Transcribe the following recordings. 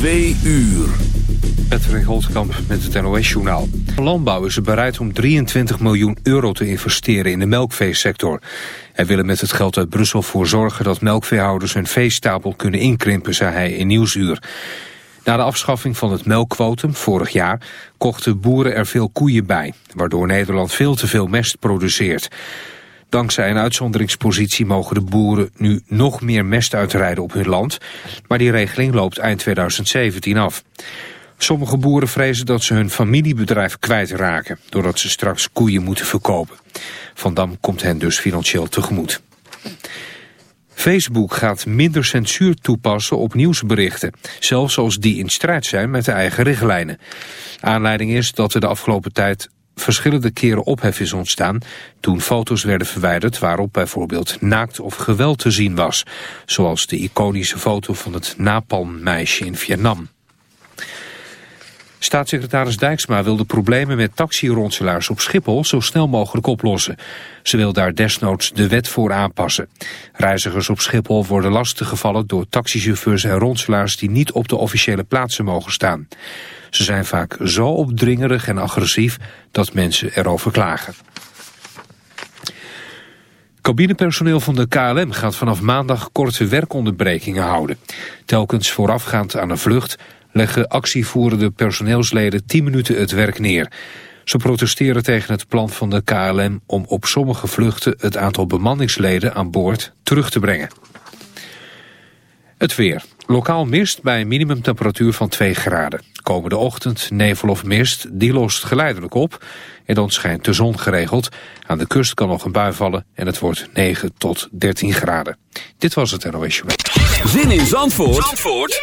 Twee uur. Patrick Holtkamp met het NOS-journaal. Landbouw is bereid om 23 miljoen euro te investeren in de melkveesector. Hij wil er met het geld uit Brussel voor zorgen dat melkveehouders hun veestapel kunnen inkrimpen, zei hij in Nieuwsuur. Na de afschaffing van het melkquotum vorig jaar kochten boeren er veel koeien bij, waardoor Nederland veel te veel mest produceert. Dankzij een uitzonderingspositie mogen de boeren nu nog meer mest uitrijden op hun land, maar die regeling loopt eind 2017 af. Sommige boeren vrezen dat ze hun familiebedrijf kwijtraken, doordat ze straks koeien moeten verkopen. Van Dam komt hen dus financieel tegemoet. Facebook gaat minder censuur toepassen op nieuwsberichten, zelfs als die in strijd zijn met de eigen richtlijnen. Aanleiding is dat er de afgelopen tijd verschillende keren ophef is ontstaan toen foto's werden verwijderd waarop bijvoorbeeld naakt of geweld te zien was, zoals de iconische foto van het napalmmeisje in Vietnam. Staatssecretaris Dijksma wil de problemen met taxironselaars op Schiphol zo snel mogelijk oplossen. Ze wil daar desnoods de wet voor aanpassen. Reizigers op Schiphol worden lastiggevallen door taxichauffeurs en ronselaars die niet op de officiële plaatsen mogen staan. Ze zijn vaak zo opdringerig en agressief dat mensen erover klagen. Cabinepersoneel van de KLM gaat vanaf maandag korte werkonderbrekingen houden. Telkens voorafgaand aan een vlucht leggen actievoerende personeelsleden 10 minuten het werk neer. Ze protesteren tegen het plan van de KLM om op sommige vluchten het aantal bemanningsleden aan boord terug te brengen. Het weer. Lokaal mist bij een minimumtemperatuur van 2 graden. Komende ochtend nevel of mist, die lost geleidelijk op. En dan schijnt de zon geregeld. Aan de kust kan nog een bui vallen en het wordt 9 tot 13 graden. Dit was het NOS Show. Zin in Zandvoort, Zandvoort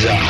Pizza.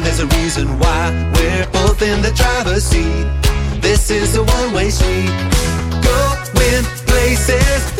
and there's a reason why we're both in the driver's seat. This is a one way street, going places.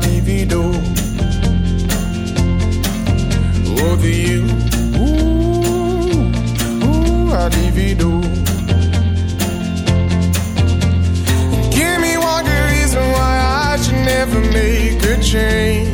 divido. Over oh, you, ooh, ooh, I divido. Give me one good reason why I should never make a change.